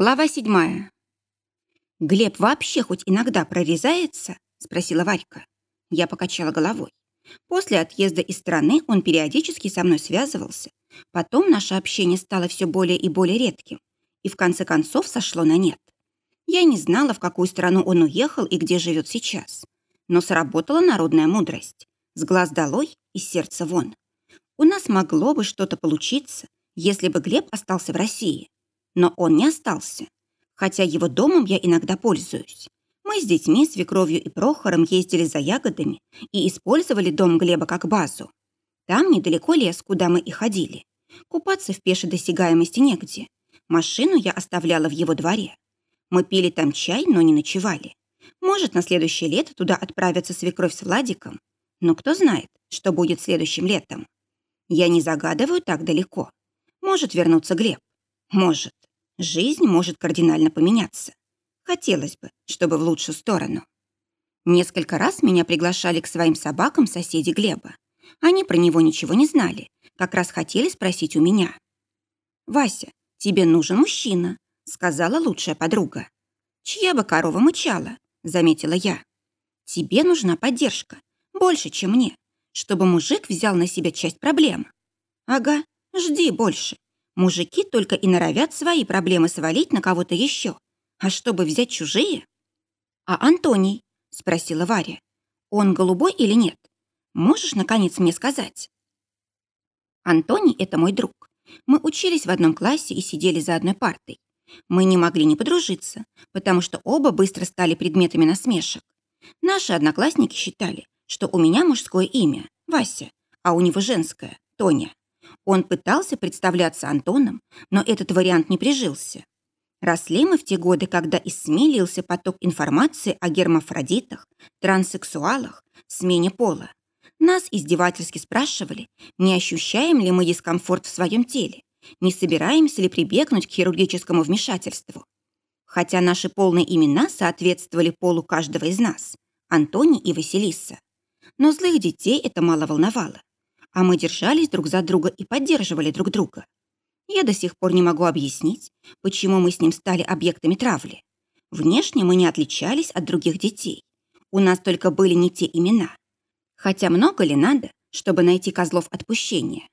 Глава седьмая. «Глеб вообще хоть иногда прорезается?» — спросила Варька. Я покачала головой. После отъезда из страны он периодически со мной связывался. Потом наше общение стало все более и более редким. И в конце концов сошло на нет. Я не знала, в какую страну он уехал и где живет сейчас. Но сработала народная мудрость. С глаз долой, и сердца вон. У нас могло бы что-то получиться, если бы Глеб остался в России. Но он не остался. Хотя его домом я иногда пользуюсь. Мы с детьми, свекровью и Прохором ездили за ягодами и использовали дом Глеба как базу. Там недалеко лес, куда мы и ходили. Купаться в пешей досягаемости негде. Машину я оставляла в его дворе. Мы пили там чай, но не ночевали. Может, на следующее лето туда отправятся свекровь с Владиком. Но кто знает, что будет следующим летом. Я не загадываю так далеко. Может вернуться Глеб. Может. Жизнь может кардинально поменяться. Хотелось бы, чтобы в лучшую сторону. Несколько раз меня приглашали к своим собакам соседи Глеба. Они про него ничего не знали, как раз хотели спросить у меня. «Вася, тебе нужен мужчина», — сказала лучшая подруга. «Чья бы корова мычала?» — заметила я. «Тебе нужна поддержка, больше, чем мне, чтобы мужик взял на себя часть проблем». «Ага, жди больше. Мужики только и норовят свои проблемы свалить на кого-то еще. А чтобы взять чужие? А Антоний? Спросила Варя. Он голубой или нет? Можешь, наконец, мне сказать? Антоний — это мой друг. Мы учились в одном классе и сидели за одной партой. Мы не могли не подружиться, потому что оба быстро стали предметами насмешек. Наши одноклассники считали, что у меня мужское имя — Вася, а у него женское — Тоня. Он пытался представляться Антоном, но этот вариант не прижился. Росли мы в те годы, когда лился поток информации о гермафродитах, транссексуалах, смене пола. Нас издевательски спрашивали, не ощущаем ли мы дискомфорт в своем теле, не собираемся ли прибегнуть к хирургическому вмешательству. Хотя наши полные имена соответствовали полу каждого из нас – Антони и Василиса. Но злых детей это мало волновало а мы держались друг за друга и поддерживали друг друга. Я до сих пор не могу объяснить, почему мы с ним стали объектами травли. Внешне мы не отличались от других детей. У нас только были не те имена. Хотя много ли надо, чтобы найти козлов отпущения?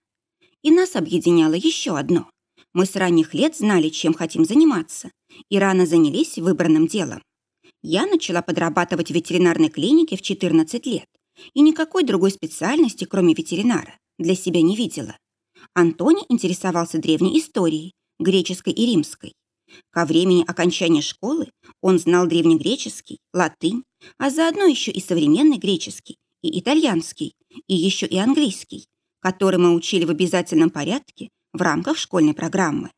И нас объединяло еще одно. Мы с ранних лет знали, чем хотим заниматься, и рано занялись выбранным делом. Я начала подрабатывать в ветеринарной клинике в 14 лет и никакой другой специальности, кроме ветеринара, для себя не видела. Антони интересовался древней историей, греческой и римской. Ко времени окончания школы он знал древнегреческий, латынь, а заодно еще и современный греческий, и итальянский, и еще и английский, который мы учили в обязательном порядке в рамках школьной программы.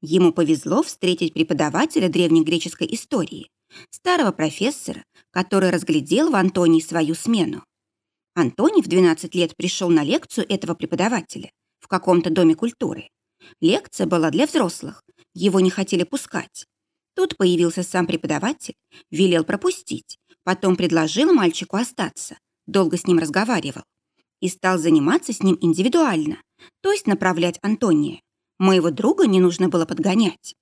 Ему повезло встретить преподавателя древнегреческой истории, старого профессора, который разглядел в Антонии свою смену. Антоний в 12 лет пришел на лекцию этого преподавателя в каком-то доме культуры. Лекция была для взрослых, его не хотели пускать. Тут появился сам преподаватель, велел пропустить, потом предложил мальчику остаться, долго с ним разговаривал и стал заниматься с ним индивидуально, то есть направлять Антония. Моего друга не нужно было подгонять.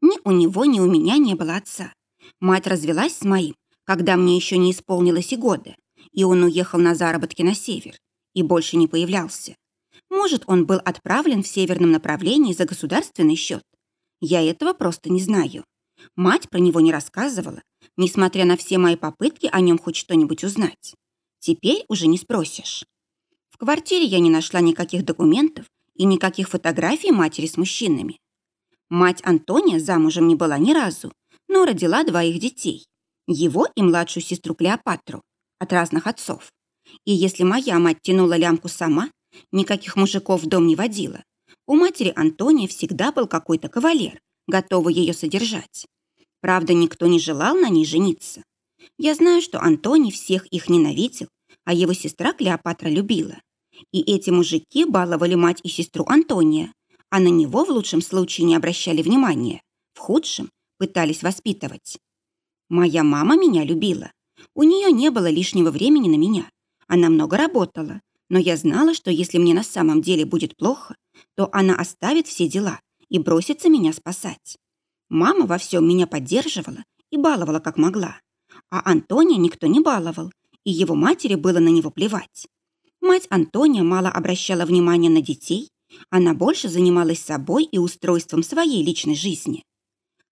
Ни у него, ни у меня не было отца. Мать развелась с моим, когда мне еще не исполнилось и года и он уехал на заработки на север и больше не появлялся. Может, он был отправлен в северном направлении за государственный счет. Я этого просто не знаю. Мать про него не рассказывала, несмотря на все мои попытки о нем хоть что-нибудь узнать. Теперь уже не спросишь. В квартире я не нашла никаких документов и никаких фотографий матери с мужчинами. Мать Антония замужем не была ни разу, но родила двоих детей. Его и младшую сестру Клеопатру от разных отцов. И если моя мать тянула лямку сама, никаких мужиков в дом не водила, у матери Антония всегда был какой-то кавалер, готовый ее содержать. Правда, никто не желал на ней жениться. Я знаю, что Антоний всех их ненавидел, а его сестра Клеопатра любила. И эти мужики баловали мать и сестру Антония, а на него в лучшем случае не обращали внимания, в худшем пытались воспитывать. Моя мама меня любила, у нее не было лишнего времени на меня. Она много работала, но я знала, что если мне на самом деле будет плохо, то она оставит все дела и бросится меня спасать. Мама во всем меня поддерживала и баловала как могла. А Антония никто не баловал, и его матери было на него плевать. Мать Антония мало обращала внимания на детей, она больше занималась собой и устройством своей личной жизни.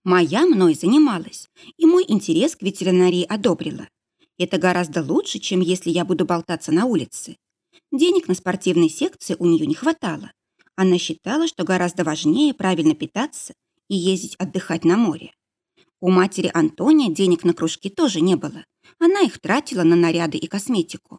Моя мной занималась, и мой интерес к ветеринарии одобрила. Это гораздо лучше, чем если я буду болтаться на улице. Денег на спортивной секции у нее не хватало. Она считала, что гораздо важнее правильно питаться и ездить отдыхать на море. У матери Антония денег на кружки тоже не было. Она их тратила на наряды и косметику.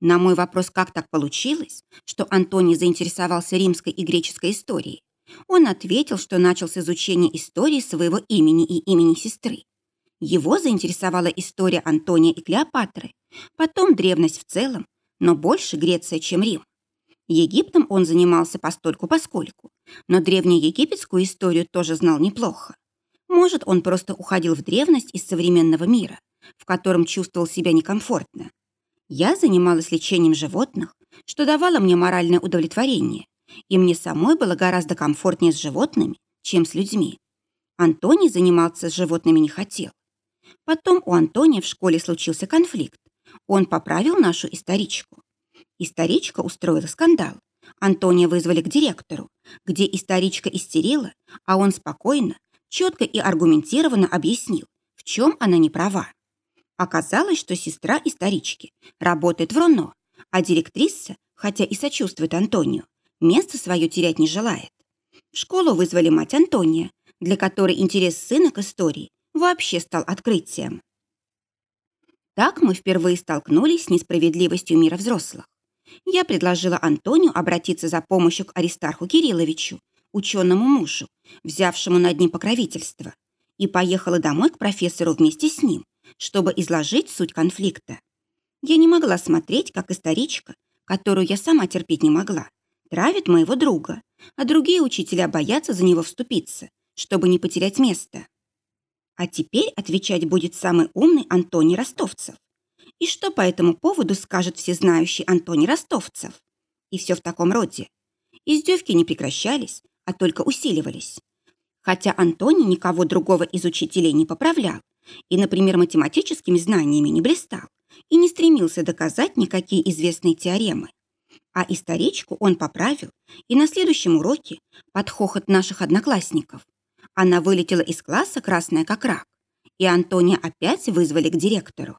На мой вопрос, как так получилось, что Антоний заинтересовался римской и греческой историей, он ответил, что начал с изучения истории своего имени и имени сестры. Его заинтересовала история Антония и Клеопатры, потом древность в целом, но больше Греция, чем Рим. Египтом он занимался постольку-поскольку, но древнеегипетскую историю тоже знал неплохо. Может, он просто уходил в древность из современного мира, в котором чувствовал себя некомфортно. Я занималась лечением животных, что давало мне моральное удовлетворение, и мне самой было гораздо комфортнее с животными, чем с людьми. Антоний заниматься с животными не хотел. Потом у Антония в школе случился конфликт. Он поправил нашу историчку. Историчка устроила скандал. Антония вызвали к директору, где историчка истерила, а он спокойно, четко и аргументированно объяснил, в чем она не права. Оказалось, что сестра исторички работает в РОНО, а директриса, хотя и сочувствует Антонию, место свое терять не желает. В школу вызвали мать Антония, для которой интерес сына к истории вообще стал открытием. Так мы впервые столкнулись с несправедливостью мира взрослых. Я предложила Антонию обратиться за помощью к Аристарху Кирилловичу, ученому мужу, взявшему над ним покровительство, и поехала домой к профессору вместе с ним, чтобы изложить суть конфликта. Я не могла смотреть, как историчка, которую я сама терпеть не могла, травит моего друга, а другие учителя боятся за него вступиться, чтобы не потерять место. А теперь отвечать будет самый умный Антоний Ростовцев. И что по этому поводу скажет всезнающий Антоний Ростовцев? И все в таком роде. Издевки не прекращались, а только усиливались. Хотя Антоний никого другого из учителей не поправлял и, например, математическими знаниями не блистал и не стремился доказать никакие известные теоремы. А историчку он поправил, и на следующем уроке, под хохот наших одноклассников, она вылетела из класса красная как рак, и Антония опять вызвали к директору.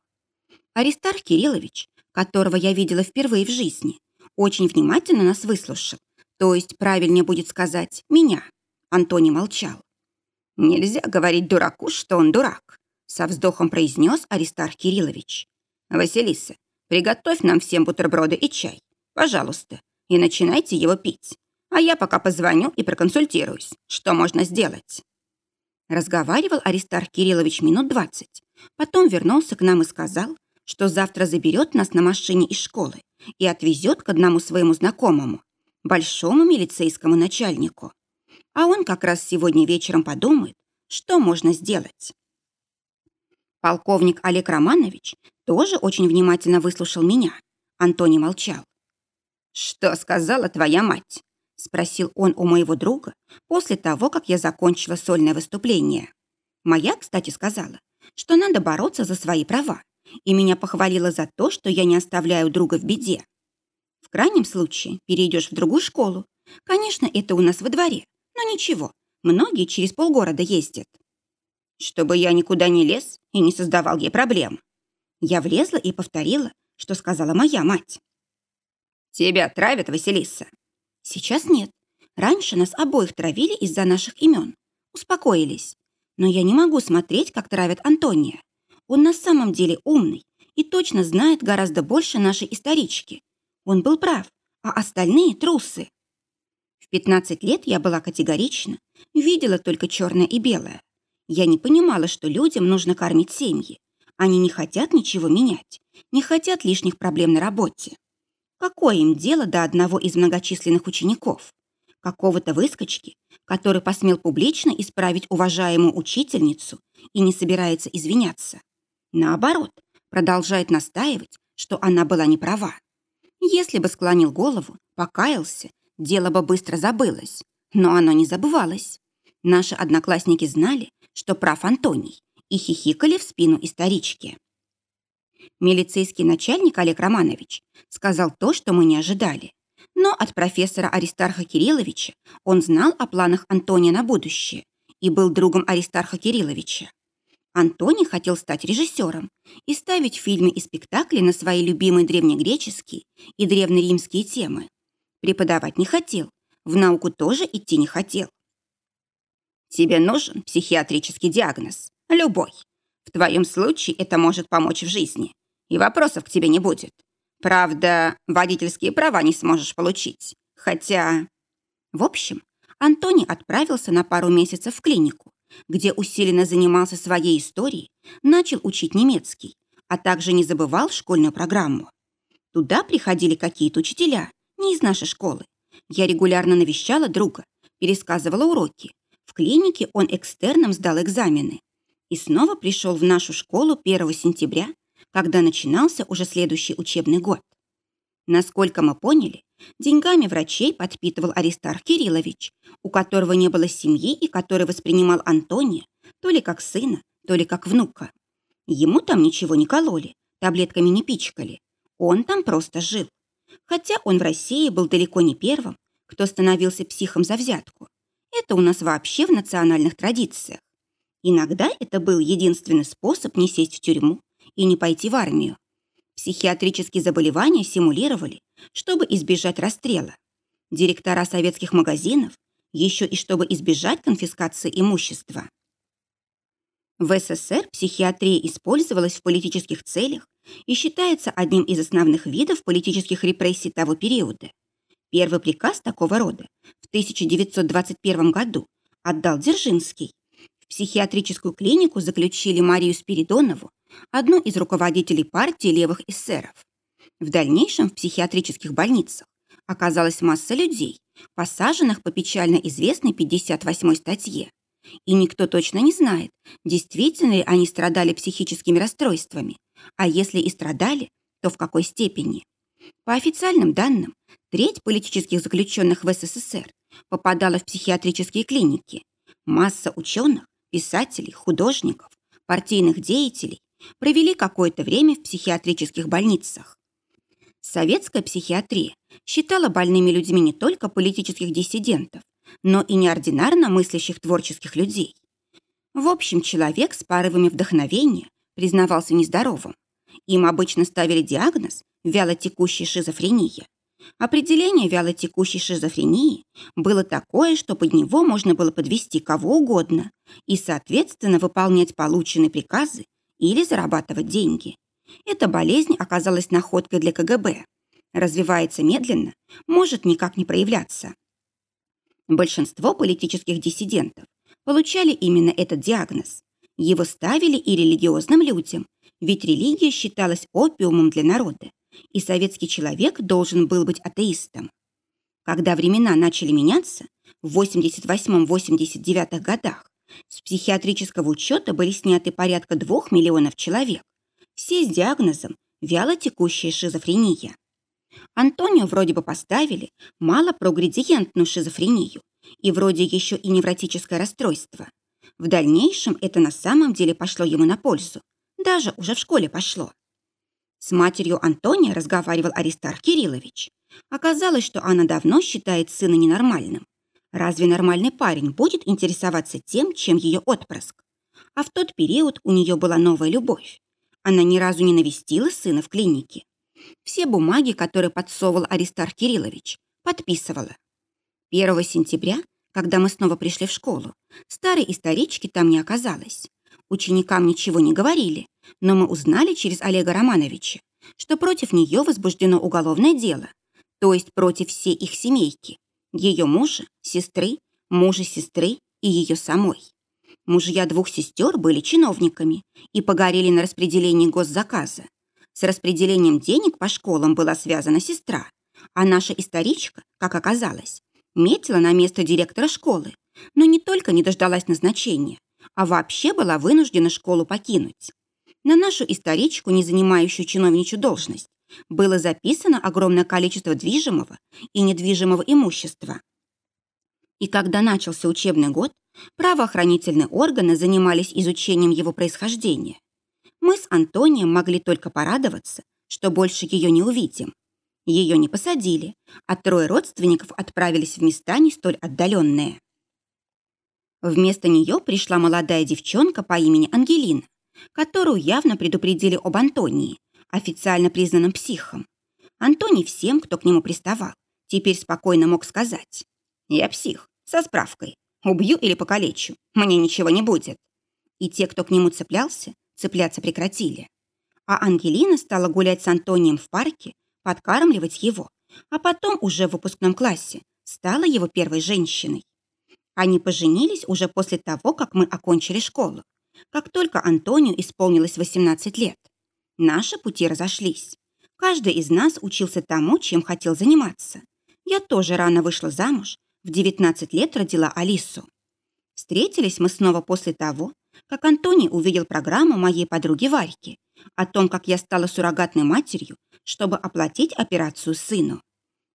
Аристарх Кириллович, которого я видела впервые в жизни, очень внимательно нас выслушал, то есть правильнее будет сказать «меня». Антоний молчал. «Нельзя говорить дураку, что он дурак», со вздохом произнес Аристарх Кириллович. «Василиса, приготовь нам всем бутерброды и чай, пожалуйста, и начинайте его пить а я пока позвоню и проконсультируюсь, что можно сделать». Разговаривал Аристарх Кириллович минут двадцать, потом вернулся к нам и сказал, что завтра заберет нас на машине из школы и отвезет к одному своему знакомому, большому милицейскому начальнику. А он как раз сегодня вечером подумает, что можно сделать. Полковник Олег Романович тоже очень внимательно выслушал меня. Антоний молчал. «Что сказала твоя мать?» спросил он у моего друга после того, как я закончила сольное выступление. Моя, кстати, сказала, что надо бороться за свои права, и меня похвалила за то, что я не оставляю друга в беде. В крайнем случае перейдешь в другую школу. Конечно, это у нас во дворе, но ничего, многие через полгорода ездят. Чтобы я никуда не лез и не создавал ей проблем. Я влезла и повторила, что сказала моя мать. «Тебя травят, Василиса. Сейчас нет. Раньше нас обоих травили из-за наших имен. Успокоились. Но я не могу смотреть, как травят Антония. Он на самом деле умный и точно знает гораздо больше нашей исторички. Он был прав, а остальные — трусы. В 15 лет я была категорична, видела только черное и белое. Я не понимала, что людям нужно кормить семьи. Они не хотят ничего менять, не хотят лишних проблем на работе. Какое им дело до одного из многочисленных учеников? Какого-то выскочки, который посмел публично исправить уважаемую учительницу и не собирается извиняться. Наоборот, продолжает настаивать, что она была не права. Если бы склонил голову, покаялся, дело бы быстро забылось. Но оно не забывалось. Наши одноклассники знали, что прав Антоний, и хихикали в спину исторички. Милицейский начальник Олег Романович сказал то, что мы не ожидали. Но от профессора Аристарха Кирилловича он знал о планах Антония на будущее и был другом Аристарха Кирилловича. Антоний хотел стать режиссером и ставить фильмы и спектакли на свои любимые древнегреческие и древнеримские темы. Преподавать не хотел, в науку тоже идти не хотел. Тебе нужен психиатрический диагноз, любой. В твоем случае это может помочь в жизни, и вопросов к тебе не будет. Правда, водительские права не сможешь получить, хотя... В общем, Антоний отправился на пару месяцев в клинику, где усиленно занимался своей историей, начал учить немецкий, а также не забывал школьную программу. Туда приходили какие-то учителя, не из нашей школы. Я регулярно навещала друга, пересказывала уроки. В клинике он экстерном сдал экзамены. И снова пришел в нашу школу 1 сентября, когда начинался уже следующий учебный год. Насколько мы поняли, деньгами врачей подпитывал Аристарх Кириллович, у которого не было семьи и который воспринимал Антония то ли как сына, то ли как внука. Ему там ничего не кололи, таблетками не пичкали. Он там просто жил. Хотя он в России был далеко не первым, кто становился психом за взятку. Это у нас вообще в национальных традициях. Иногда это был единственный способ не сесть в тюрьму и не пойти в армию. Психиатрические заболевания симулировали, чтобы избежать расстрела. Директора советских магазинов еще и чтобы избежать конфискации имущества. В СССР психиатрия использовалась в политических целях и считается одним из основных видов политических репрессий того периода. Первый приказ такого рода в 1921 году отдал Дзержинский. В психиатрическую клинику заключили Марию Спиридонову, одну из руководителей партии левых эсеров. В дальнейшем в психиатрических больницах оказалась масса людей, посаженных по печально известной 58-й статье. И никто точно не знает, действительно ли они страдали психическими расстройствами, а если и страдали, то в какой степени. По официальным данным, треть политических заключенных в СССР попадала в психиатрические клиники. Масса ученых, писателей, художников, партийных деятелей провели какое-то время в психиатрических больницах. Советская психиатрия считала больными людьми не только политических диссидентов, но и неординарно мыслящих творческих людей. В общем, человек с порывами вдохновения признавался нездоровым. Им обычно ставили диагноз «вялотекущая шизофрения». Определение вялотекущей шизофрении было такое, что под него можно было подвести кого угодно и, соответственно, выполнять полученные приказы или зарабатывать деньги. Эта болезнь оказалась находкой для КГБ. Развивается медленно, может никак не проявляться. Большинство политических диссидентов получали именно этот диагноз. Его ставили и религиозным людям, ведь религия считалась опиумом для народа, и советский человек должен был быть атеистом. Когда времена начали меняться, в 88-89 годах с психиатрического учета были сняты порядка двух миллионов человек, все с диагнозом вялотекущая шизофрения. Антонио вроде бы поставили малопрогредиентную шизофрению и вроде еще и невротическое расстройство. В дальнейшем это на самом деле пошло ему на пользу. Даже уже в школе пошло. С матерью Антония разговаривал Аристарх Кириллович. Оказалось, что она давно считает сына ненормальным. Разве нормальный парень будет интересоваться тем, чем ее отпрыск? А в тот период у нее была новая любовь. Она ни разу не навестила сына в клинике. Все бумаги, которые подсовывал Аристарх Кириллович, подписывала. 1 сентября, когда мы снова пришли в школу, старой исторички там не оказалось. Ученикам ничего не говорили, но мы узнали через Олега Романовича, что против нее возбуждено уголовное дело, то есть против всей их семейки, ее мужа, сестры, мужа сестры и ее самой. Мужья двух сестер были чиновниками и погорели на распределении госзаказа. С распределением денег по школам была связана сестра, а наша историчка, как оказалось, метила на место директора школы, но не только не дождалась назначения, а вообще была вынуждена школу покинуть. На нашу историчку, не занимающую чиновничью должность, было записано огромное количество движимого и недвижимого имущества. И когда начался учебный год, Правоохранительные органы занимались изучением его происхождения. Мы с Антонием могли только порадоваться, что больше ее не увидим. Ее не посадили, а трое родственников отправились в места не столь отдаленные. Вместо нее пришла молодая девчонка по имени Ангелина, которую явно предупредили об Антонии, официально признанном психом. Антоний всем, кто к нему приставал, теперь спокойно мог сказать «Я псих, со справкой, убью или покалечу, мне ничего не будет». И те, кто к нему цеплялся, цепляться прекратили. А Ангелина стала гулять с Антонием в парке, подкармливать его, а потом уже в выпускном классе стала его первой женщиной. Они поженились уже после того, как мы окончили школу. Как только Антонию исполнилось 18 лет. Наши пути разошлись. Каждый из нас учился тому, чем хотел заниматься. Я тоже рано вышла замуж, в 19 лет родила Алису. Встретились мы снова после того, как Антоний увидел программу моей подруги Варьки о том, как я стала суррогатной матерью, чтобы оплатить операцию сыну.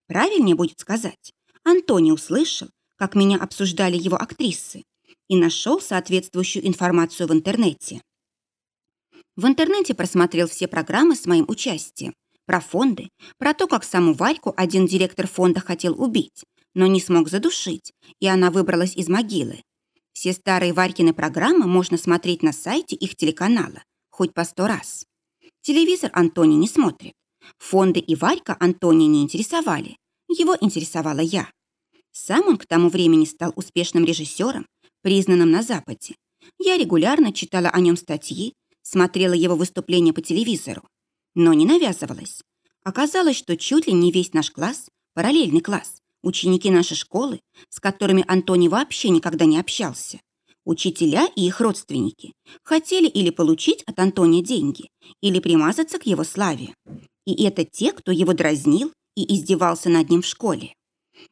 Правильнее будет сказать, Антоний услышал, как меня обсуждали его актрисы, и нашел соответствующую информацию в интернете. В интернете просмотрел все программы с моим участием, про фонды, про то, как саму Варьку один директор фонда хотел убить, но не смог задушить, и она выбралась из могилы. Все старые Варькины программы можно смотреть на сайте их телеканала, хоть по сто раз. Телевизор Антоний не смотрит. Фонды и Варька Антония не интересовали. Его интересовала я. Сам он к тому времени стал успешным режиссером, признанным на Западе. Я регулярно читала о нем статьи, смотрела его выступления по телевизору, но не навязывалась. Оказалось, что чуть ли не весь наш класс, параллельный класс, ученики нашей школы, с которыми Антоний вообще никогда не общался, учителя и их родственники, хотели или получить от Антония деньги, или примазаться к его славе. И это те, кто его дразнил и издевался над ним в школе.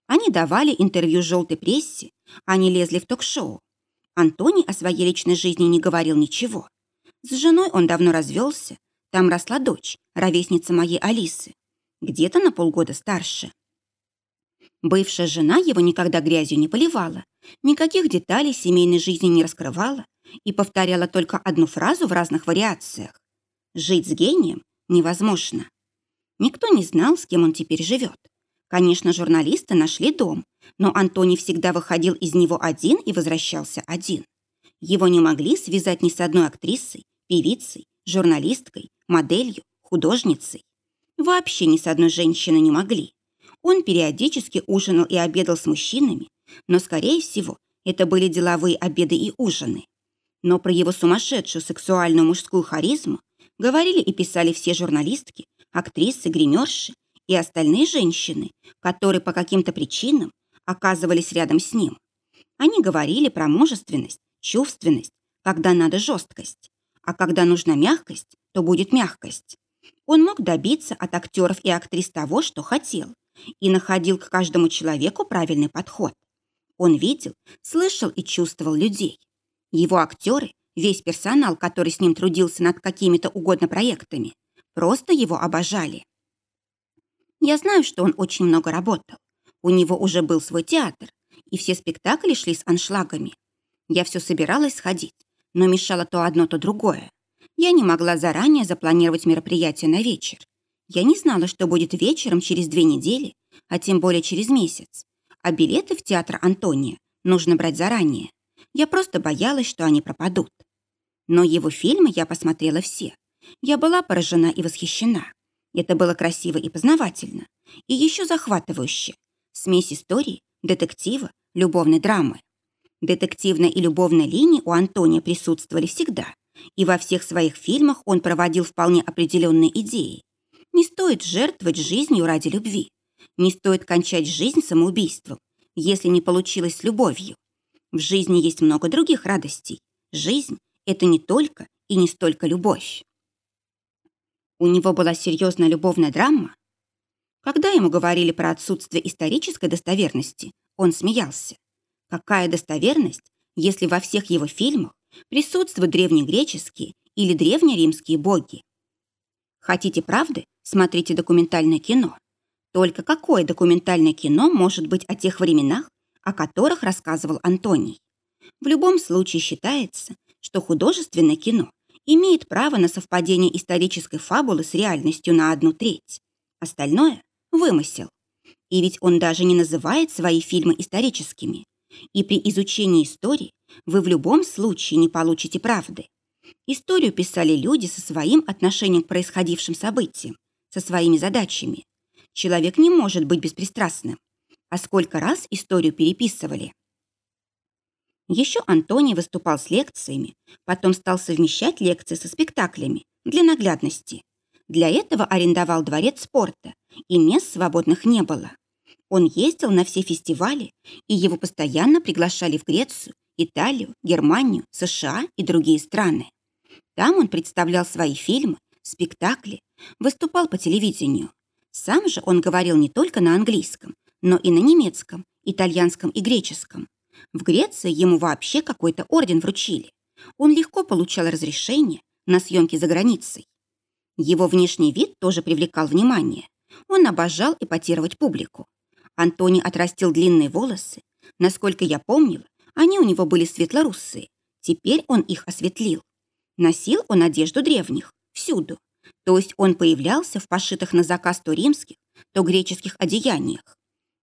Они давали интервью желтой прессе, они лезли в ток-шоу. Антоний о своей личной жизни не говорил ничего. С женой он давно развелся. Там росла дочь, ровесница моей Алисы. Где-то на полгода старше. Бывшая жена его никогда грязью не поливала, никаких деталей семейной жизни не раскрывала и повторяла только одну фразу в разных вариациях. Жить с гением невозможно. Никто не знал, с кем он теперь живет. Конечно, журналисты нашли дом, но Антоний всегда выходил из него один и возвращался один. Его не могли связать ни с одной актрисой, певицей, журналисткой, моделью, художницей. Вообще ни с одной женщиной не могли. Он периодически ужинал и обедал с мужчинами, но, скорее всего, это были деловые обеды и ужины. Но про его сумасшедшую сексуальную мужскую харизму говорили и писали все журналистки, актрисы, гримерши и остальные женщины, которые по каким-то причинам оказывались рядом с ним. Они говорили про мужественность, чувственность, когда надо жесткость, а когда нужна мягкость, то будет мягкость. Он мог добиться от актеров и актрис того, что хотел, и находил к каждому человеку правильный подход. Он видел, слышал и чувствовал людей. Его актеры, весь персонал, который с ним трудился над какими-то угодно проектами, просто его обожали. Я знаю, что он очень много работал. У него уже был свой театр, и все спектакли шли с аншлагами. Я все собиралась сходить, но мешало то одно, то другое. Я не могла заранее запланировать мероприятие на вечер. Я не знала, что будет вечером через две недели, а тем более через месяц. А билеты в театр Антония нужно брать заранее. Я просто боялась, что они пропадут. Но его фильмы я посмотрела все. Я была поражена и восхищена. Это было красиво и познавательно. И еще захватывающе. Смесь истории, детектива, любовной драмы. Детективная и любовная линии у Антония присутствовали всегда. И во всех своих фильмах он проводил вполне определенные идеи. Не стоит жертвовать жизнью ради любви. Не стоит кончать жизнь самоубийством, если не получилось с любовью. В жизни есть много других радостей. Жизнь — это не только и не столько любовь. У него была серьезная любовная драма. Когда ему говорили про отсутствие исторической достоверности, он смеялся. Какая достоверность, если во всех его фильмах присутствуют древнегреческие или древнеримские боги? Хотите правды? Смотрите документальное кино. Только какое документальное кино может быть о тех временах, о которых рассказывал Антоний? В любом случае считается, что художественное кино имеет право на совпадение исторической фабулы с реальностью на одну треть. Остальное – вымысел. И ведь он даже не называет свои фильмы историческими. И при изучении истории вы в любом случае не получите правды. Историю писали люди со своим отношением к происходившим событиям, со своими задачами. Человек не может быть беспристрастным. А сколько раз историю переписывали? Еще Антоний выступал с лекциями, потом стал совмещать лекции со спектаклями для наглядности. Для этого арендовал дворец спорта, и мест свободных не было. Он ездил на все фестивали, и его постоянно приглашали в Грецию, Италию, Германию, США и другие страны. Там он представлял свои фильмы, спектакли, выступал по телевидению. Сам же он говорил не только на английском, но и на немецком, итальянском и греческом. В Греции ему вообще какой-то орден вручили. Он легко получал разрешение на съемки за границей. Его внешний вид тоже привлекал внимание. Он обожал эпатировать публику. Антоний отрастил длинные волосы. Насколько я помнила, они у него были светлорусые. Теперь он их осветлил. Носил он одежду древних, всюду. То есть он появлялся в пошитых на заказ то римских, то греческих одеяниях.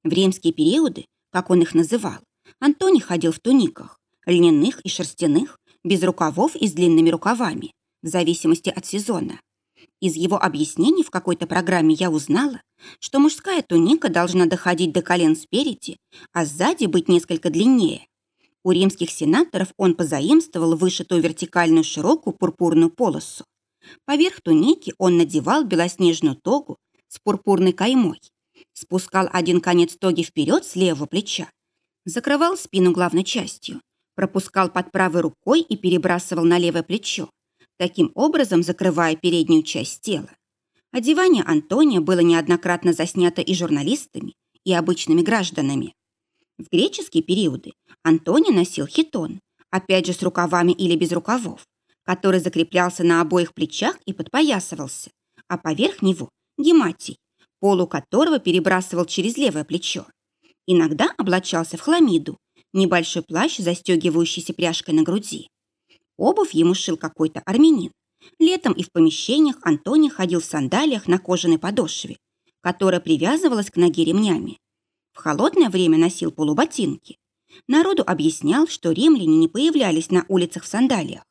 В римские периоды, как он их называл, Антоний ходил в туниках, льняных и шерстяных, без рукавов и с длинными рукавами, в зависимости от сезона. Из его объяснений в какой-то программе я узнала, что мужская туника должна доходить до колен спереди, а сзади быть несколько длиннее. У римских сенаторов он позаимствовал вышитую вертикальную широкую пурпурную полосу. Поверх туники он надевал белоснежную тогу с пурпурной каймой, спускал один конец тоги вперед с левого плеча, закрывал спину главной частью, пропускал под правой рукой и перебрасывал на левое плечо, таким образом закрывая переднюю часть тела. Одевание Антония было неоднократно заснято и журналистами, и обычными гражданами. В греческие периоды Антоний носил хитон, опять же с рукавами или без рукавов, который закреплялся на обоих плечах и подпоясывался, а поверх него – гематий, полу которого перебрасывал через левое плечо. Иногда облачался в хламиду, небольшой плащ, застегивающийся пряжкой на груди. Обувь ему шил какой-то армянин. Летом и в помещениях Антоний ходил в сандалиях на кожаной подошве, которая привязывалась к ноге ремнями. В холодное время носил полуботинки. Народу объяснял, что римляне не появлялись на улицах в сандалиях.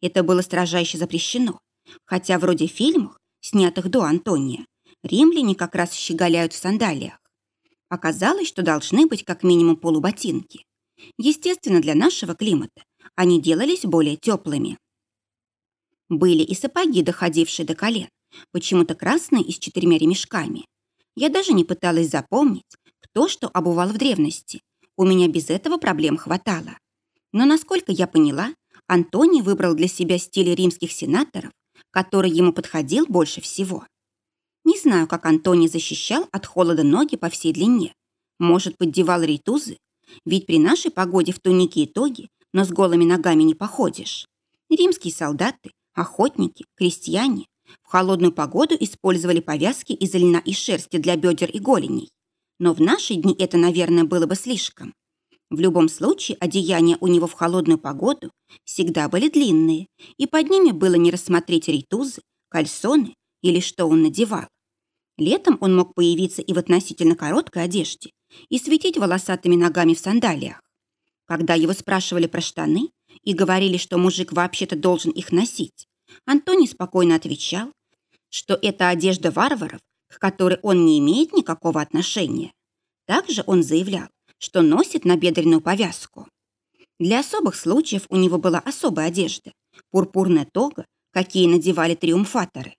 Это было строжайше запрещено. Хотя вроде фильмах, снятых до Антония, римляне как раз щеголяют в сандалиях. Оказалось, что должны быть как минимум полуботинки. Естественно, для нашего климата они делались более теплыми. Были и сапоги, доходившие до колен, почему-то красные и с четырьмя ремешками. Я даже не пыталась запомнить, кто что обувал в древности. У меня без этого проблем хватало. Но, насколько я поняла, Антоний выбрал для себя стиль римских сенаторов, который ему подходил больше всего. Не знаю, как Антоний защищал от холода ноги по всей длине. Может, поддевал рейтузы? Ведь при нашей погоде в тунике и тоге, но с голыми ногами не походишь. Римские солдаты, охотники, крестьяне в холодную погоду использовали повязки из льна и шерсти для бедер и голеней. Но в наши дни это, наверное, было бы слишком. В любом случае, одеяния у него в холодную погоду всегда были длинные, и под ними было не рассмотреть рейтузы, кальсоны или что он надевал. Летом он мог появиться и в относительно короткой одежде, и светить волосатыми ногами в сандалиях. Когда его спрашивали про штаны и говорили, что мужик вообще-то должен их носить, Антоний спокойно отвечал, что это одежда варваров, к которой он не имеет никакого отношения. Также он заявлял, что носит набедренную повязку. Для особых случаев у него была особая одежда – пурпурная тога, какие надевали триумфаторы.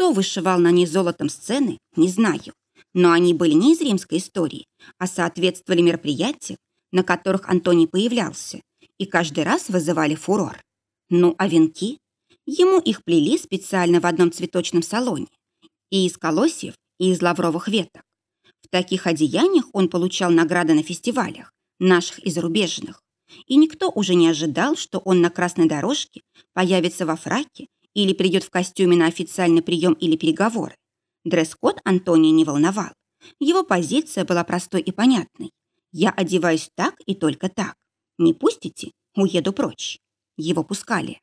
Кто вышивал на ней золотом сцены, не знаю. Но они были не из римской истории, а соответствовали мероприятиям, на которых Антоний появлялся, и каждый раз вызывали фурор. Ну, а венки? Ему их плели специально в одном цветочном салоне. И из колосьев, и из лавровых веток. В таких одеяниях он получал награды на фестивалях, наших и зарубежных. И никто уже не ожидал, что он на красной дорожке появится во фраке или придет в костюме на официальный прием или переговоры. Дресс-код Антония не волновал. Его позиция была простой и понятной. Я одеваюсь так и только так. Не пустите? Уеду прочь. Его пускали.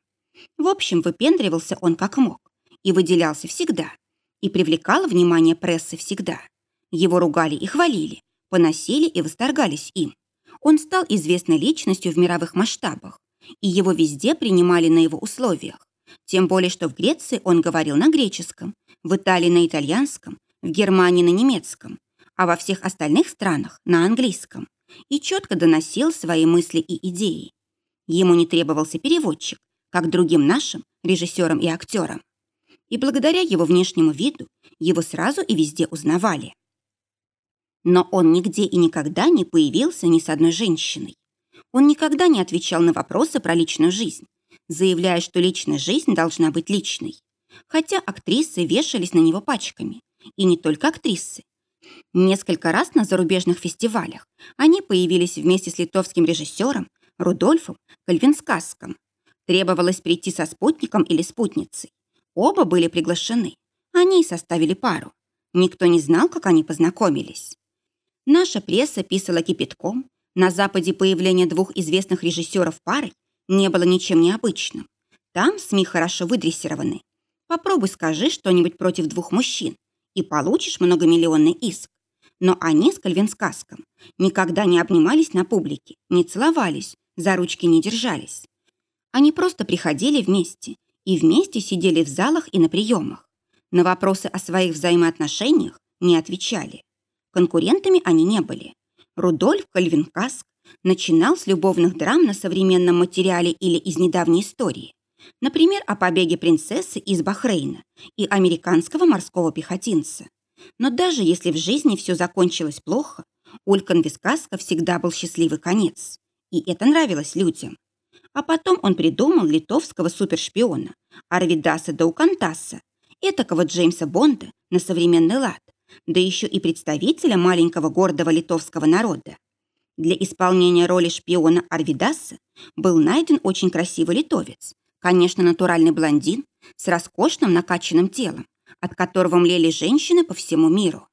В общем, выпендривался он как мог и выделялся всегда. И привлекал внимание прессы всегда. Его ругали и хвалили, поносили и восторгались им. Он стал известной личностью в мировых масштабах, и его везде принимали на его условиях. Тем более, что в Греции он говорил на греческом, в Италии на итальянском, в Германии на немецком, а во всех остальных странах на английском, и четко доносил свои мысли и идеи. Ему не требовался переводчик, как другим нашим режиссерам и актерам. И благодаря его внешнему виду его сразу и везде узнавали. Но он нигде и никогда не появился ни с одной женщиной. Он никогда не отвечал на вопросы про личную жизнь, заявляя, что личная жизнь должна быть личной. Хотя актрисы вешались на него пачками. И не только актрисы. Несколько раз на зарубежных фестивалях они появились вместе с литовским режиссером Рудольфом Кальвинскаском. Требовалось прийти со спутником или спутницей. Оба были приглашены. Они составили пару. Никто не знал, как они познакомились. Наша пресса писала кипятком. На Западе появление двух известных режиссеров парой не было ничем необычным. Там СМИ хорошо выдрессированы. Попробуй скажи что-нибудь против двух мужчин, и получишь многомиллионный иск. Но они с Кальвинскаском никогда не обнимались на публике, не целовались, за ручки не держались. Они просто приходили вместе и вместе сидели в залах и на приемах. На вопросы о своих взаимоотношениях не отвечали. Конкурентами они не были. Рудольф Кальвинкаск начинал с любовных драм на современном материале или из недавней истории. Например, о побеге принцессы из Бахрейна и американского морского пехотинца. Но даже если в жизни все закончилось плохо, у Вискаска всегда был счастливый конец. И это нравилось людям. А потом он придумал литовского супершпиона Арвидаса Даукантаса, этакого Джеймса Бонда на современный лад, да еще и представителя маленького гордого литовского народа. Для исполнения роли шпиона Арвидаса был найден очень красивый литовец, конечно, натуральный блондин с роскошным накачанным телом, от которого млели женщины по всему миру.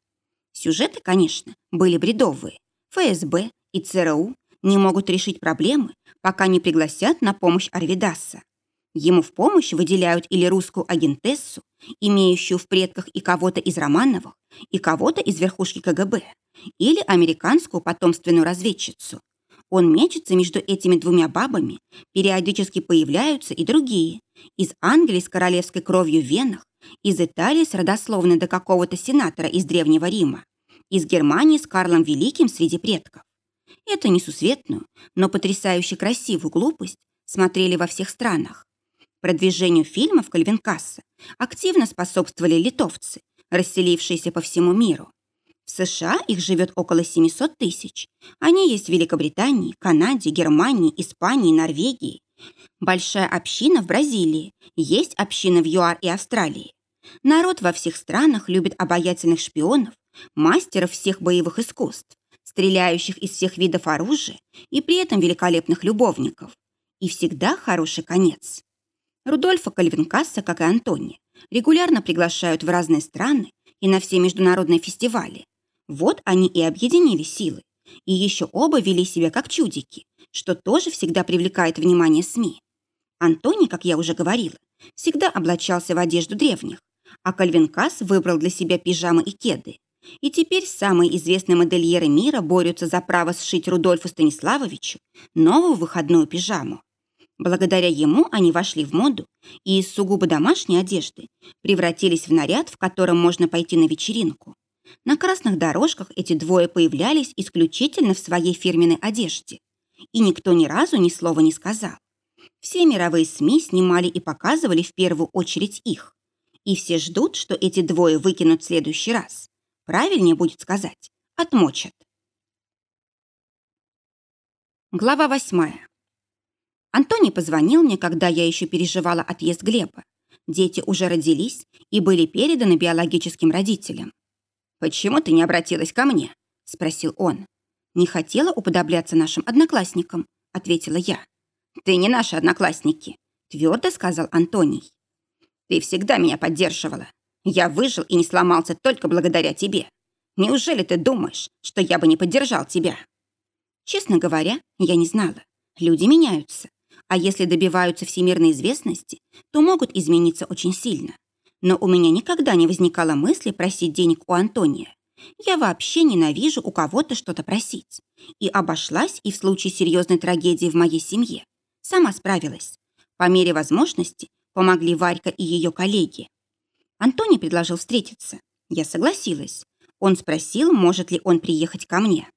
Сюжеты, конечно, были бредовые. ФСБ и ЦРУ не могут решить проблемы, пока не пригласят на помощь Арвидаса. Ему в помощь выделяют или русскую агентессу, имеющую в предках и кого-то из Романовых, и кого-то из верхушки КГБ, или американскую потомственную разведчицу. Он мечется между этими двумя бабами, периодически появляются и другие. Из Англии с королевской кровью в венах, из Италии с родословной до какого-то сенатора из Древнего Рима, из Германии с Карлом Великим среди предков. Это несусветную, но потрясающе красивую глупость смотрели во всех странах. Продвижению фильмов Кальвинкасса активно способствовали литовцы, расселившиеся по всему миру. В США их живет около 700 тысяч. Они есть в Великобритании, Канаде, Германии, Испании, Норвегии. Большая община в Бразилии, есть община в ЮАР и Австралии. Народ во всех странах любит обаятельных шпионов, мастеров всех боевых искусств, стреляющих из всех видов оружия и при этом великолепных любовников. И всегда хороший конец. Рудольфа Кальвинкасса, как и Антони, регулярно приглашают в разные страны и на все международные фестивали. Вот они и объединили силы. И еще оба вели себя как чудики, что тоже всегда привлекает внимание СМИ. Антони, как я уже говорила, всегда облачался в одежду древних, а Кальвинкас выбрал для себя пижамы и кеды. И теперь самые известные модельеры мира борются за право сшить Рудольфу Станиславовичу новую выходную пижаму. Благодаря ему они вошли в моду и из сугубо домашней одежды превратились в наряд, в котором можно пойти на вечеринку. На красных дорожках эти двое появлялись исключительно в своей фирменной одежде. И никто ни разу ни слова не сказал. Все мировые СМИ снимали и показывали в первую очередь их. И все ждут, что эти двое выкинут в следующий раз. Правильнее будет сказать, отмочат. Глава восьмая. Антоний позвонил мне, когда я еще переживала отъезд Глеба. Дети уже родились и были переданы биологическим родителям. «Почему ты не обратилась ко мне?» – спросил он. «Не хотела уподобляться нашим одноклассникам», – ответила я. «Ты не наши одноклассники», – твердо сказал Антоний. «Ты всегда меня поддерживала. Я выжил и не сломался только благодаря тебе. Неужели ты думаешь, что я бы не поддержал тебя?» Честно говоря, я не знала. Люди меняются, а если добиваются всемирной известности, то могут измениться очень сильно. Но у меня никогда не возникало мысли просить денег у Антония. Я вообще ненавижу у кого-то что-то просить. И обошлась и в случае серьезной трагедии в моей семье. Сама справилась. По мере возможности помогли Варька и ее коллеги. Антоний предложил встретиться. Я согласилась. Он спросил, может ли он приехать ко мне.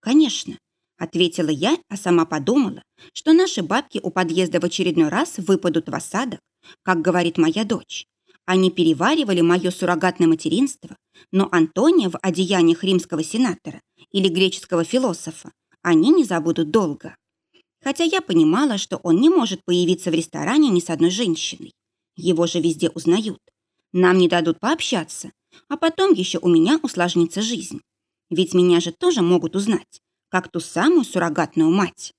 «Конечно», — ответила я, а сама подумала, что наши бабки у подъезда в очередной раз выпадут в осадок, как говорит моя дочь. Они переваривали мое суррогатное материнство, но Антония в одеяниях римского сенатора или греческого философа они не забудут долго. Хотя я понимала, что он не может появиться в ресторане ни с одной женщиной. Его же везде узнают. Нам не дадут пообщаться, а потом еще у меня усложнится жизнь. Ведь меня же тоже могут узнать, как ту самую суррогатную мать.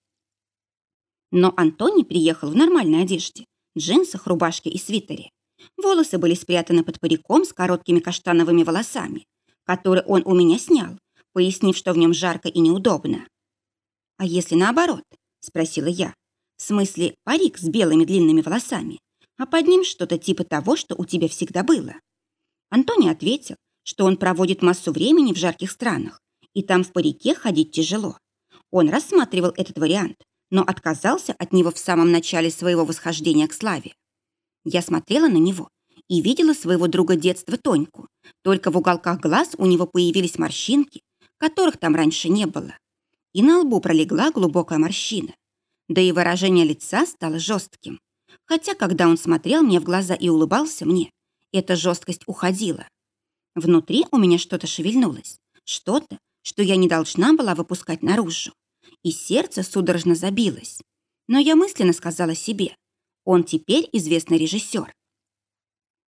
Но Антоний приехал в нормальной одежде, джинсах, рубашке и свитере. Волосы были спрятаны под париком с короткими каштановыми волосами, который он у меня снял, пояснив, что в нем жарко и неудобно. «А если наоборот?» – спросила я. «В смысле, парик с белыми длинными волосами, а под ним что-то типа того, что у тебя всегда было?» Антони ответил, что он проводит массу времени в жарких странах, и там в парике ходить тяжело. Он рассматривал этот вариант, но отказался от него в самом начале своего восхождения к славе. Я смотрела на него и видела своего друга детства Тоньку. Только в уголках глаз у него появились морщинки, которых там раньше не было. И на лбу пролегла глубокая морщина. Да и выражение лица стало жестким. Хотя, когда он смотрел мне в глаза и улыбался мне, эта жесткость уходила. Внутри у меня что-то шевельнулось. Что-то, что я не должна была выпускать наружу. И сердце судорожно забилось. Но я мысленно сказала себе, он теперь известный режиссер.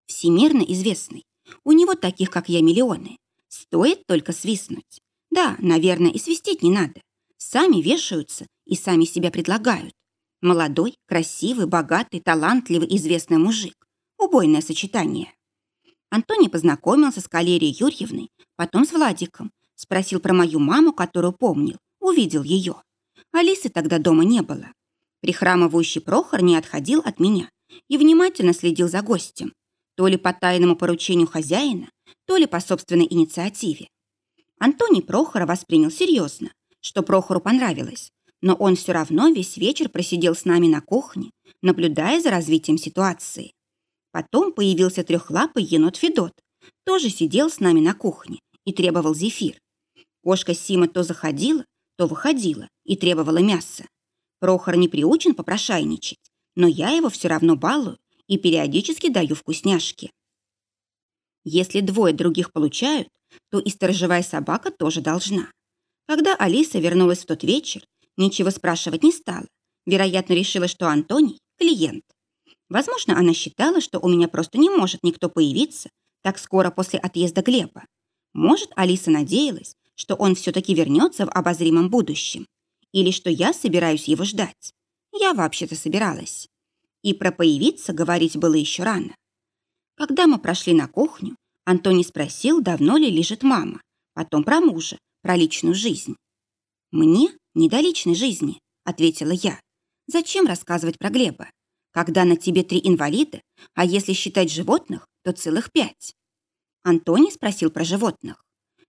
Всемирно известный. У него таких, как я, миллионы. Стоит только свистнуть. Да, наверное, и свистеть не надо. Сами вешаются и сами себя предлагают. Молодой, красивый, богатый, талантливый, известный мужик. Убойное сочетание. Антоний познакомился с Калерией Юрьевной, потом с Владиком. Спросил про мою маму, которую помнил. Увидел ее. Алисы тогда дома не было. Прихрамывающий Прохор не отходил от меня и внимательно следил за гостем, то ли по тайному поручению хозяина, то ли по собственной инициативе. Антоний Прохора воспринял серьезно, что Прохору понравилось, но он все равно весь вечер просидел с нами на кухне, наблюдая за развитием ситуации. Потом появился трехлапый енот Федот, тоже сидел с нами на кухне и требовал зефир. Кошка Сима то заходила, то выходила и требовала мяса. Прохор не приучен попрошайничать, но я его все равно балую и периодически даю вкусняшки. Если двое других получают, то и сторожевая собака тоже должна. Когда Алиса вернулась в тот вечер, ничего спрашивать не стала. Вероятно, решила, что Антоний – клиент. Возможно, она считала, что у меня просто не может никто появиться так скоро после отъезда Глеба. Может, Алиса надеялась, что он все-таки вернется в обозримом будущем. Или что я собираюсь его ждать. Я вообще-то собиралась. И про появиться говорить было еще рано. Когда мы прошли на кухню, Антоний спросил, давно ли лежит мама, потом про мужа, про личную жизнь. «Мне не до личной жизни», — ответила я. «Зачем рассказывать про Глеба? Когда на тебе три инвалида, а если считать животных, то целых пять». Антоний спросил про животных.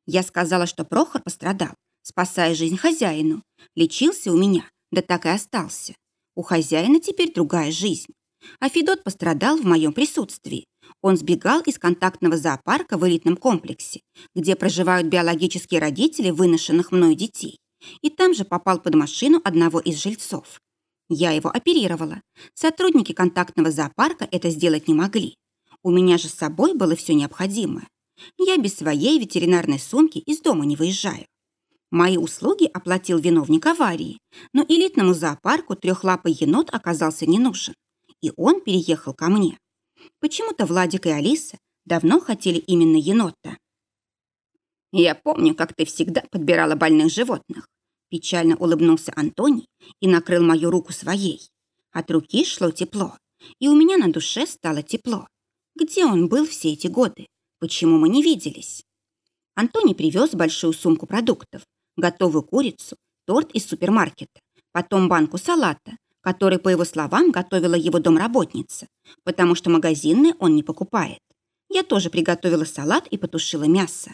Я сказала, что Прохор пострадал, спасая жизнь хозяину. Лечился у меня, да так и остался. У хозяина теперь другая жизнь. А Федот пострадал в моем присутствии. Он сбегал из контактного зоопарка в элитном комплексе, где проживают биологические родители выношенных мною детей. И там же попал под машину одного из жильцов. Я его оперировала. Сотрудники контактного зоопарка это сделать не могли. У меня же с собой было все необходимое. Я без своей ветеринарной сумки из дома не выезжаю. Мои услуги оплатил виновник аварии, но элитному зоопарку трехлапый енот оказался не нужен, и он переехал ко мне. Почему-то Владик и Алиса давно хотели именно енота. «Я помню, как ты всегда подбирала больных животных», печально улыбнулся Антоний и накрыл мою руку своей. От руки шло тепло, и у меня на душе стало тепло. Где он был все эти годы? Почему мы не виделись? Антоний привез большую сумку продуктов, готовую курицу, торт из супермаркета, потом банку салата, который, по его словам, готовила его домработница, потому что магазинные он не покупает. Я тоже приготовила салат и потушила мясо.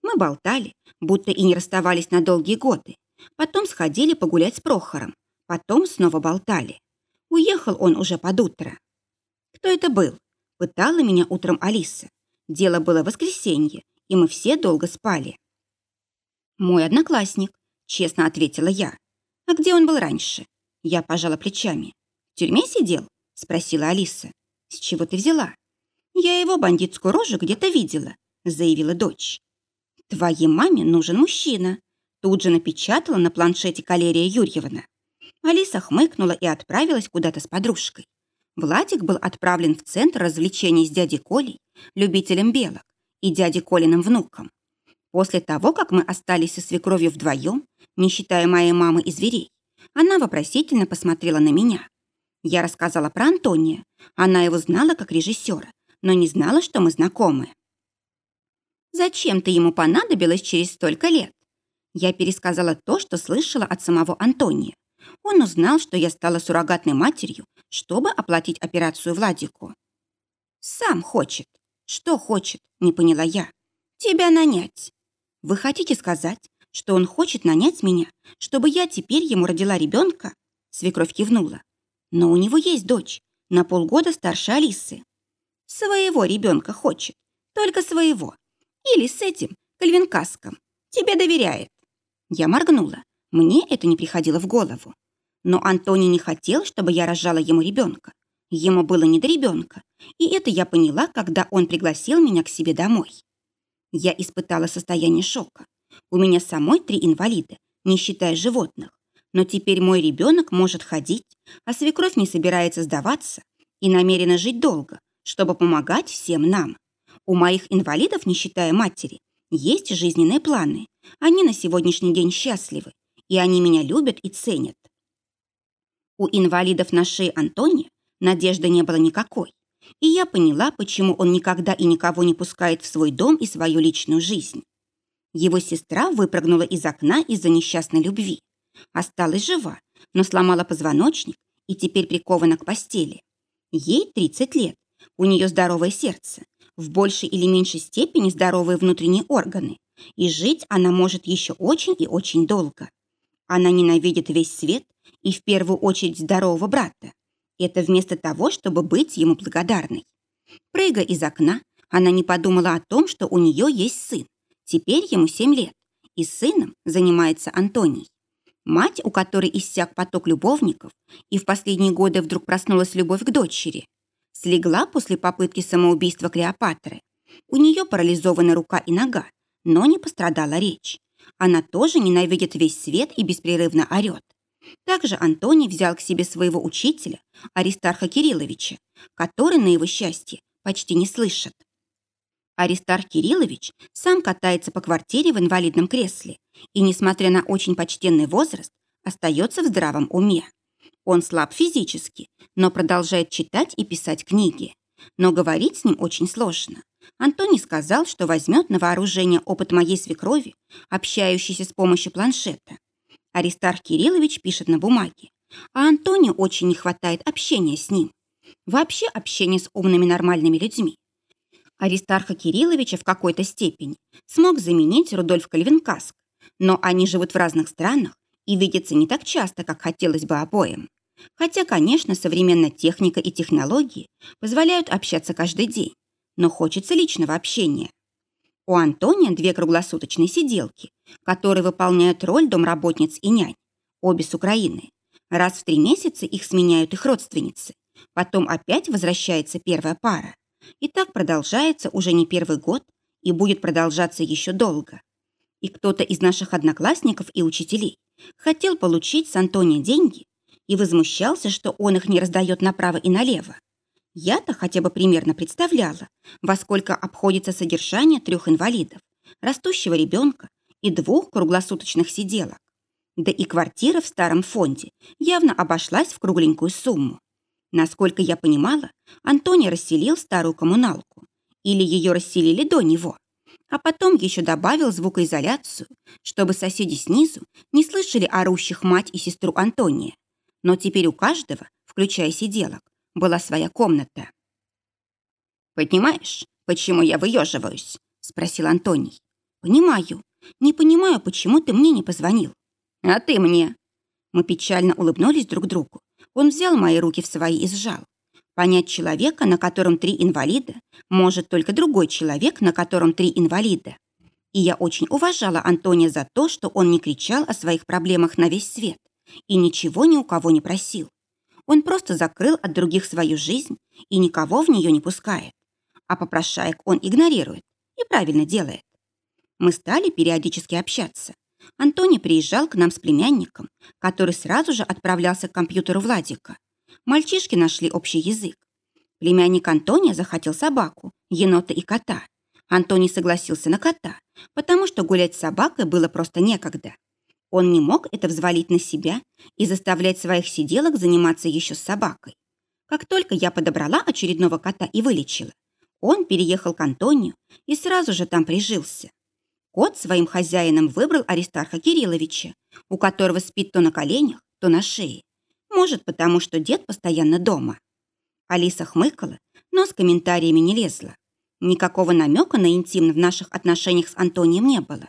Мы болтали, будто и не расставались на долгие годы. Потом сходили погулять с Прохором. Потом снова болтали. Уехал он уже под утро. Кто это был? Пытала меня утром Алиса. Дело было воскресенье, и мы все долго спали. Мой одноклассник, честно ответила я. А где он был раньше? Я пожала плечами. В тюрьме сидел? Спросила Алиса. С чего ты взяла? Я его бандитскую рожу где-то видела, заявила дочь. Твоей маме нужен мужчина. Тут же напечатала на планшете Калерия Юрьевна. Алиса хмыкнула и отправилась куда-то с подружкой. Владик был отправлен в центр развлечений с дядей Колей, любителем белок, и дядей Колиным внуком. После того, как мы остались со свекровью вдвоем, не считая моей мамы и зверей, она вопросительно посмотрела на меня. Я рассказала про Антония. Она его знала как режиссера, но не знала, что мы знакомы. «Зачем ты ему понадобилась через столько лет?» Я пересказала то, что слышала от самого Антония. Он узнал, что я стала суррогатной матерью, чтобы оплатить операцию Владику. «Сам хочет». «Что хочет?» – не поняла я. «Тебя нанять». «Вы хотите сказать, что он хочет нанять меня, чтобы я теперь ему родила ребенка?» Свекровь кивнула. «Но у него есть дочь, на полгода старше Алисы. Своего ребенка хочет, только своего. Или с этим кальвинкаском. Тебе доверяет». Я моргнула. Мне это не приходило в голову. Но Антоний не хотел, чтобы я рожала ему ребенка. Ему было не до ребенка. И это я поняла, когда он пригласил меня к себе домой. Я испытала состояние шока. У меня самой три инвалида, не считая животных. Но теперь мой ребенок может ходить, а свекровь не собирается сдаваться и намерена жить долго, чтобы помогать всем нам. У моих инвалидов, не считая матери, есть жизненные планы. Они на сегодняшний день счастливы, и они меня любят и ценят. У инвалидов на шее Антония надежды не было никакой. И я поняла, почему он никогда и никого не пускает в свой дом и свою личную жизнь. Его сестра выпрыгнула из окна из-за несчастной любви. Осталась жива, но сломала позвоночник и теперь прикована к постели. Ей 30 лет, у нее здоровое сердце, в большей или меньшей степени здоровые внутренние органы, и жить она может еще очень и очень долго. Она ненавидит весь свет и в первую очередь здорового брата. Это вместо того, чтобы быть ему благодарной. Прыгая из окна, она не подумала о том, что у нее есть сын. Теперь ему семь лет, и сыном занимается Антоний. Мать, у которой иссяк поток любовников, и в последние годы вдруг проснулась любовь к дочери, слегла после попытки самоубийства Клеопатры. У нее парализована рука и нога, но не пострадала речь. Она тоже ненавидит весь свет и беспрерывно орет. Также Антоний взял к себе своего учителя, Аристарха Кирилловича, который, на его счастье, почти не слышит. Аристарх Кириллович сам катается по квартире в инвалидном кресле и, несмотря на очень почтенный возраст, остается в здравом уме. Он слаб физически, но продолжает читать и писать книги. Но говорить с ним очень сложно. Антоний сказал, что возьмет на вооружение опыт моей свекрови, общающейся с помощью планшета. Аристарх Кириллович пишет на бумаге, а Антонию очень не хватает общения с ним. Вообще общения с умными нормальными людьми. Аристарха Кирилловича в какой-то степени смог заменить Рудольф Кальвинкаск, но они живут в разных странах и видятся не так часто, как хотелось бы обоим. Хотя, конечно, современная техника и технологии позволяют общаться каждый день, но хочется личного общения. У Антония две круглосуточные сиделки, которые выполняют роль домработниц и нянь, обе с Украины. Раз в три месяца их сменяют их родственницы. Потом опять возвращается первая пара. И так продолжается уже не первый год и будет продолжаться еще долго. И кто-то из наших одноклассников и учителей хотел получить с Антония деньги и возмущался, что он их не раздает направо и налево. Я-то хотя бы примерно представляла, во сколько обходится содержание трех инвалидов, растущего ребенка и двух круглосуточных сиделок. Да и квартира в старом фонде явно обошлась в кругленькую сумму. Насколько я понимала, Антоний расселил старую коммуналку. Или ее расселили до него. А потом еще добавил звукоизоляцию, чтобы соседи снизу не слышали орущих мать и сестру Антония. Но теперь у каждого, включая сиделок, была своя комната. «Понимаешь, почему я выеживаюсь?» — спросил Антоний. «Понимаю. Не понимаю, почему ты мне не позвонил». «А ты мне?» Мы печально улыбнулись друг другу. Он взял мои руки в свои и сжал. Понять человека, на котором три инвалида, может только другой человек, на котором три инвалида. И я очень уважала Антония за то, что он не кричал о своих проблемах на весь свет и ничего ни у кого не просил. Он просто закрыл от других свою жизнь и никого в нее не пускает. А попрошаек он игнорирует и правильно делает. Мы стали периодически общаться. Антоний приезжал к нам с племянником, который сразу же отправлялся к компьютеру Владика. Мальчишки нашли общий язык. Племянник Антония захотел собаку, енота и кота. Антоний согласился на кота, потому что гулять с собакой было просто некогда. Он не мог это взвалить на себя и заставлять своих сиделок заниматься еще с собакой. Как только я подобрала очередного кота и вылечила, он переехал к Антонию и сразу же там прижился. Кот своим хозяином выбрал Аристарха Кирилловича, у которого спит то на коленях, то на шее. Может, потому что дед постоянно дома. Алиса хмыкала, но с комментариями не лезла. Никакого намека на интим в наших отношениях с Антонием не было.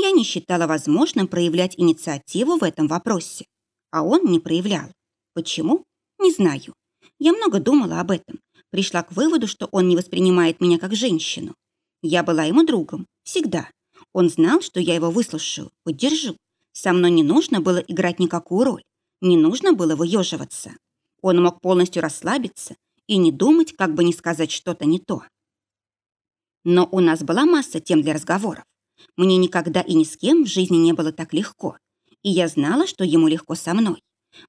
Я не считала возможным проявлять инициативу в этом вопросе. А он не проявлял. Почему? Не знаю. Я много думала об этом. Пришла к выводу, что он не воспринимает меня как женщину. Я была ему другом. Всегда. Он знал, что я его выслушаю, поддержу. Со мной не нужно было играть никакую роль. Не нужно было выеживаться. Он мог полностью расслабиться и не думать, как бы не сказать что-то не то. Но у нас была масса тем для разговоров. Мне никогда и ни с кем в жизни не было так легко. И я знала, что ему легко со мной.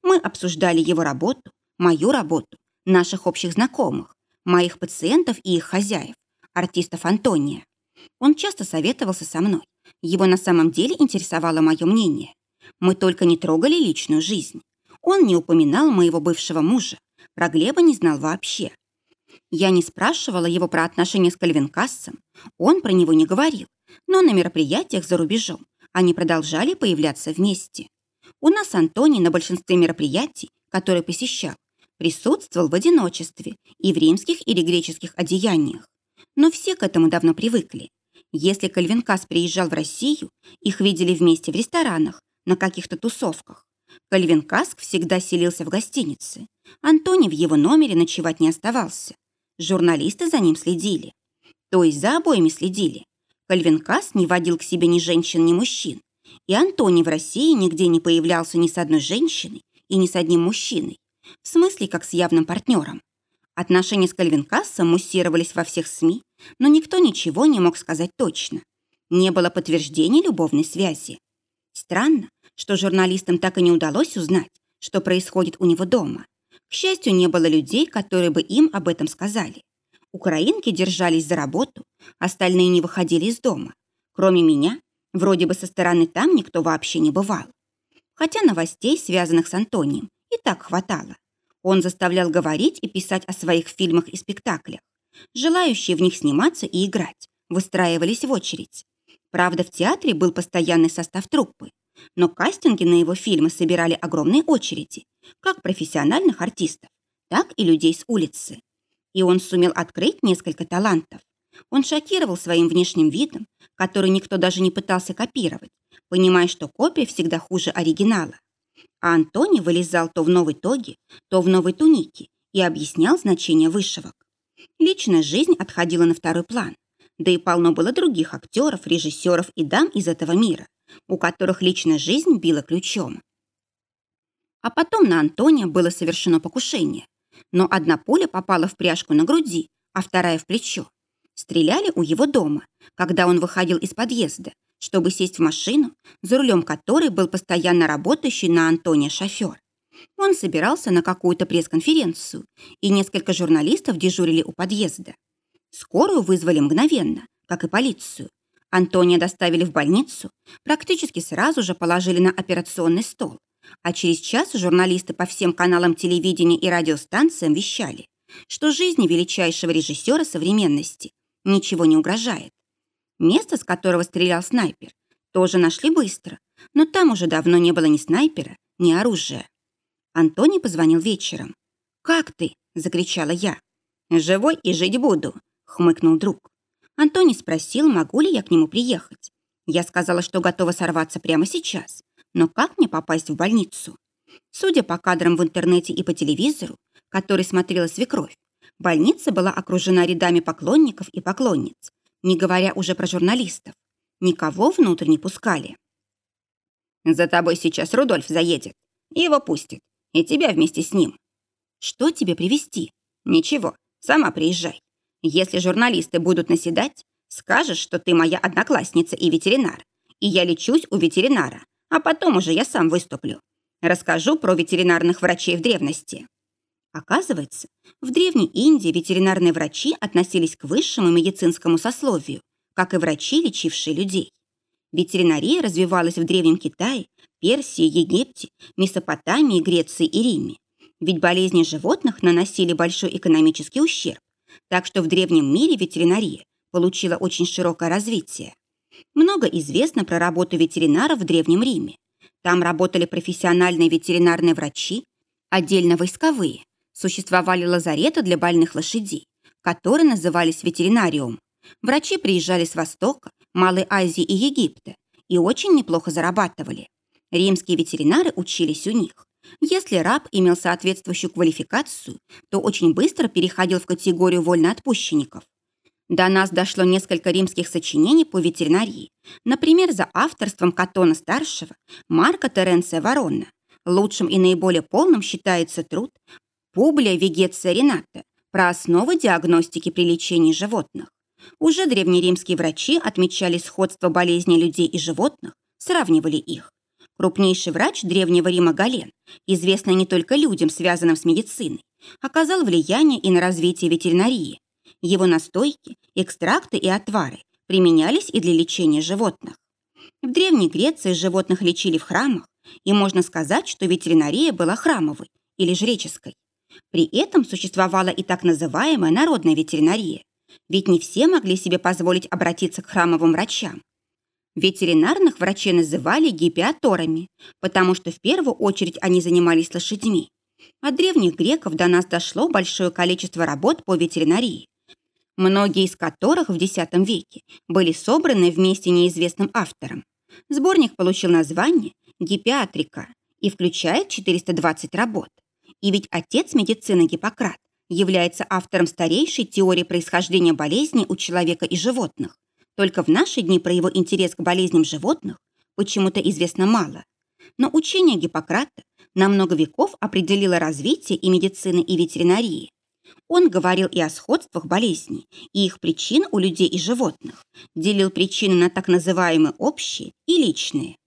Мы обсуждали его работу, мою работу, наших общих знакомых, моих пациентов и их хозяев, артистов Антония. Он часто советовался со мной. Его на самом деле интересовало мое мнение. Мы только не трогали личную жизнь. Он не упоминал моего бывшего мужа. Про Глеба не знал вообще. Я не спрашивала его про отношения с Кальвинкассом. Он про него не говорил. Но на мероприятиях за рубежом они продолжали появляться вместе. У нас Антоний на большинстве мероприятий, которые посещал, присутствовал в одиночестве и в римских или греческих одеяниях. Но все к этому давно привыкли. Если Кальвинкас приезжал в Россию, их видели вместе в ресторанах, на каких-то тусовках. Кальвин Каск всегда селился в гостинице. Антони в его номере ночевать не оставался. Журналисты за ним следили. То есть за обоими следили. Кальвин Кас не водил к себе ни женщин, ни мужчин. И Антони в России нигде не появлялся ни с одной женщиной и ни с одним мужчиной. В смысле, как с явным партнером. Отношения с Кальвинкассом муссировались во всех СМИ, но никто ничего не мог сказать точно. Не было подтверждений любовной связи. Странно, что журналистам так и не удалось узнать, что происходит у него дома. К счастью, не было людей, которые бы им об этом сказали. Украинки держались за работу, остальные не выходили из дома. Кроме меня, вроде бы со стороны там никто вообще не бывал. Хотя новостей, связанных с Антонием, и так хватало. Он заставлял говорить и писать о своих фильмах и спектаклях. Желающие в них сниматься и играть выстраивались в очередь. Правда, в театре был постоянный состав труппы, но кастинги на его фильмы собирали огромные очереди, как профессиональных артистов, так и людей с улицы. И он сумел открыть несколько талантов. Он шокировал своим внешним видом, который никто даже не пытался копировать, понимая, что копия всегда хуже оригинала. А Антони вылезал то в новой тоге, то в новой тунике и объяснял значение вышивок. Личная жизнь отходила на второй план. Да и полно было других актеров, режиссеров и дам из этого мира, у которых личная жизнь била ключом. А потом на Антония было совершено покушение. Но одна пуля попала в пряжку на груди, а вторая в плечо. Стреляли у его дома, когда он выходил из подъезда, чтобы сесть в машину, за рулем которой был постоянно работающий на Антония шофер. Он собирался на какую-то пресс-конференцию, и несколько журналистов дежурили у подъезда. Скорую вызвали мгновенно, как и полицию. Антония доставили в больницу, практически сразу же положили на операционный стол. А через час журналисты по всем каналам телевидения и радиостанциям вещали, что жизни величайшего режиссера современности ничего не угрожает. Место, с которого стрелял снайпер, тоже нашли быстро, но там уже давно не было ни снайпера, ни оружия. Антоний позвонил вечером. «Как ты?» – закричала я. «Живой и жить буду», – хмыкнул друг. Антоний спросил, могу ли я к нему приехать. Я сказала, что готова сорваться прямо сейчас. Но как мне попасть в больницу? Судя по кадрам в интернете и по телевизору, который смотрела свекровь, больница была окружена рядами поклонников и поклонниц, не говоря уже про журналистов. Никого внутрь не пускали. «За тобой сейчас Рудольф заедет. Его пустит. И тебя вместе с ним. Что тебе привезти? Ничего, сама приезжай. Если журналисты будут наседать, скажешь, что ты моя одноклассница и ветеринар, и я лечусь у ветеринара, а потом уже я сам выступлю. Расскажу про ветеринарных врачей в древности. Оказывается, в Древней Индии ветеринарные врачи относились к высшему медицинскому сословию, как и врачи, лечившие людей. Ветеринария развивалась в Древнем Китае, Персии, Египте, Месопотамии, Греции и Риме. Ведь болезни животных наносили большой экономический ущерб, так что в древнем мире ветеринария получила очень широкое развитие. Много известно про работу ветеринаров в Древнем Риме. Там работали профессиональные ветеринарные врачи, отдельно войсковые. Существовали лазареты для больных лошадей, которые назывались ветеринариум. Врачи приезжали с Востока, Малой Азии и Египта и очень неплохо зарабатывали. Римские ветеринары учились у них. Если раб имел соответствующую квалификацию, то очень быстро переходил в категорию вольноотпущенников. До нас дошло несколько римских сочинений по ветеринарии. Например, за авторством Катона-старшего Марка Теренция Ворона. Лучшим и наиболее полным считается труд Публия Вегеция Рената про основы диагностики при лечении животных. Уже древнеримские врачи отмечали сходство болезней людей и животных, сравнивали их. Крупнейший врач Древнего Рима Гален, известный не только людям, связанным с медициной, оказал влияние и на развитие ветеринарии. Его настойки, экстракты и отвары применялись и для лечения животных. В Древней Греции животных лечили в храмах, и можно сказать, что ветеринария была храмовой или жреческой. При этом существовала и так называемая народная ветеринария, ведь не все могли себе позволить обратиться к храмовым врачам. Ветеринарных врачей называли гипиаторами, потому что в первую очередь они занимались лошадьми. От древних греков до нас дошло большое количество работ по ветеринарии, многие из которых в X веке были собраны вместе неизвестным автором. Сборник получил название «Гипиатрика» и включает 420 работ. И ведь отец медицины Гиппократ является автором старейшей теории происхождения болезней у человека и животных. Только в наши дни про его интерес к болезням животных почему-то известно мало. Но учение Гиппократа на много веков определило развитие и медицины, и ветеринарии. Он говорил и о сходствах болезней, и их причин у людей и животных, делил причины на так называемые общие и личные.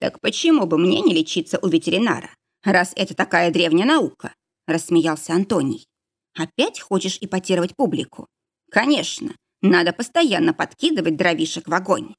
«Так почему бы мне не лечиться у ветеринара, раз это такая древняя наука?» – рассмеялся Антоний. «Опять хочешь ипотировать публику?» «Конечно, надо постоянно подкидывать дровишек в огонь».